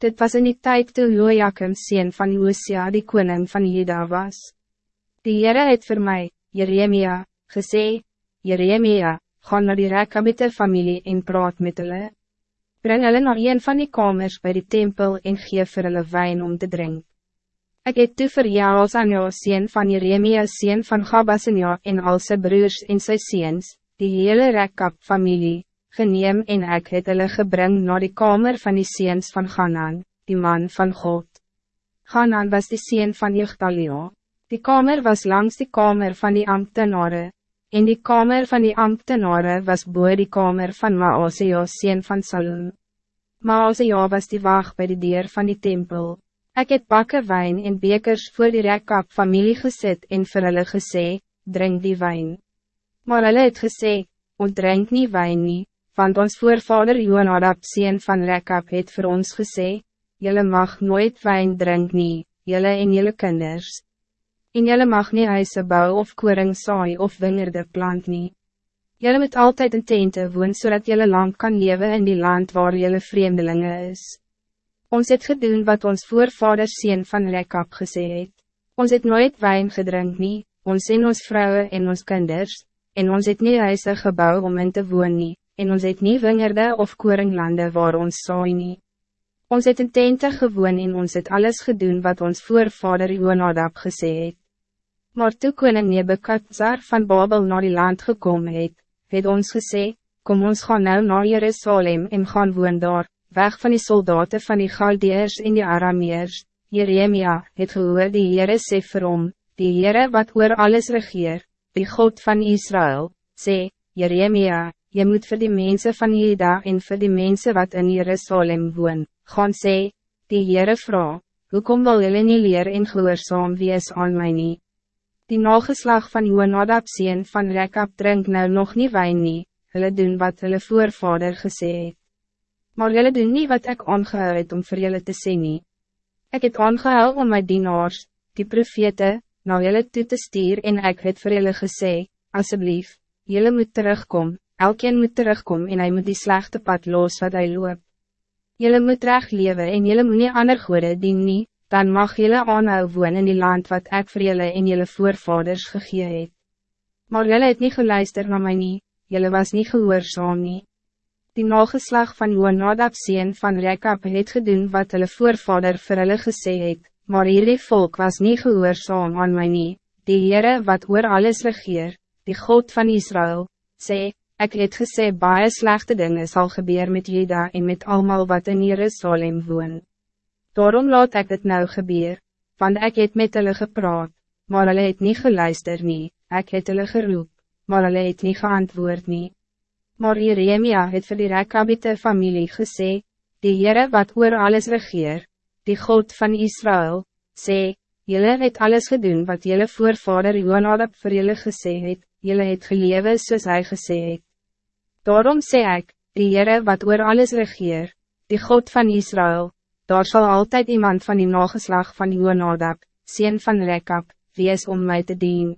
Dit was in die tijd toe Joachim sien van Josia die koning van Juda was. Die Heere het voor mij, Jeremia, gesê, Jeremia, ga naar die Rekabite familie en praat met hulle. Breng hulle naar een van die kamers bij die tempel en geef vir hulle wijn om te drinken. Ik het toe vir Jaals aan jou sien van Jeremia sien van Gabasenia en al sy broers en sy seens, die hele Rekab familie, geneem en ek het hulle gebring naar die kamer van die seens van Ganan, die man van God. Ganan was die seen van Jugdalia. Die kamer was langs die kamer van die ambtenare, en die kamer van die ambtenare was boe die kamer van Maasea seen van Salom. Maasea was die wacht bij de deur van die tempel. Ik het bakken wijn en bekers voor die rekkap familie gezet en vir hulle gesê, drink die wijn. Maar hulle het gesê, ontdrink nie wijn nie, want ons voorvader Joonadab sien van Rekab het voor ons gesê, Jelle mag nooit wijn drink nie, jelle en jelle kinders. En jelle mag nie huise bou of koring saai of wingerde plant nie. Jelle moet altijd in tente woon, zodat jelle lang kan leven in die land waar jelle vreemdelingen is. Ons het gedoen wat ons voorvader sien van Rekab gesê het. Ons het nooit wijn gedrink nie, ons en ons vrouwen en ons kinders, en ons het nie huise gebouw om in te woon nie en ons het nie wingerde of koringlande waar ons saai nie. Ons het in tente gewoon en ons het alles gedoen wat ons voorvader Joonadab gesê het. Maar toe koning Nebekadzar van Babel naar die land gekomen het, het ons gesê, kom ons gaan nou naar Jerusalem en gaan woon daar, weg van die soldaten van die Galdeers en die Arameers. Jeremia het gehoor die Heere sê vir hom, die Heere wat oor alles regeer, die God van Israël, sê, Jeremia, je moet voor die mensen van Juda en voor die mensen wat in Jerusalem woon, gaan sê, die Heere vrouw, hoekom wil jullie nie leer en gehoorzaam wees aan my nie? Die nageslag van Joonadab sien van Rekab drink nou nog niet wijn nie, hulle doen wat hulle voorvader gesê het. Maar jullie doen niet wat ik aangehou het om voor jullie te sê nie. Ek het aangehou om my dienaars, die profete, na jullie toe te stuur en ek het vir jullie gesê, asseblief, jullie moet terugkomen. Elkeen moet terugkomen en hij moet die slechte pad los wat hij loopt. Jullie moet recht leven en jullie moet niet ander goede dien nie, dan mag jullie aanhou woon in die land wat ik voor jullie en jullie voorvaders gegee het. Maar jullie het niet geluisterd naar mij nie, jullie was niet gehoorzaam nie. Die nageslag van Joonadab sien van Rekab het gedoen wat hulle voorvader vir hulle gesê het, maar hierdie volk was niet gehoorzaam aan mij nie, die Heere wat oor alles regeer, die God van Israël, sê, Ik het gesê baie slechte dingen zal gebeuren met Juda en met allemaal wat in Jerusalem woon. Daarom laat ik het nou gebeur, want ik het met hulle gepraat, maar hulle het niet geluister nie, ek het hulle geroep, maar hulle het niet geantwoord nie. Maar Jeremia het vir die Rekabite familie gesê, die Heere wat oor alles regeer, die God van Israël, sê, Jelle het alles gedaan wat jelle voorvader Joonadab vir jelle gesê het, jelle het gelewe soos hy gesê het. Daarom sê ik, die Heere wat oor alles regeer, die God van Israël, daar zal altijd iemand van die nageslag van Joonadab, sien van Rekab, wees om mij te dienen.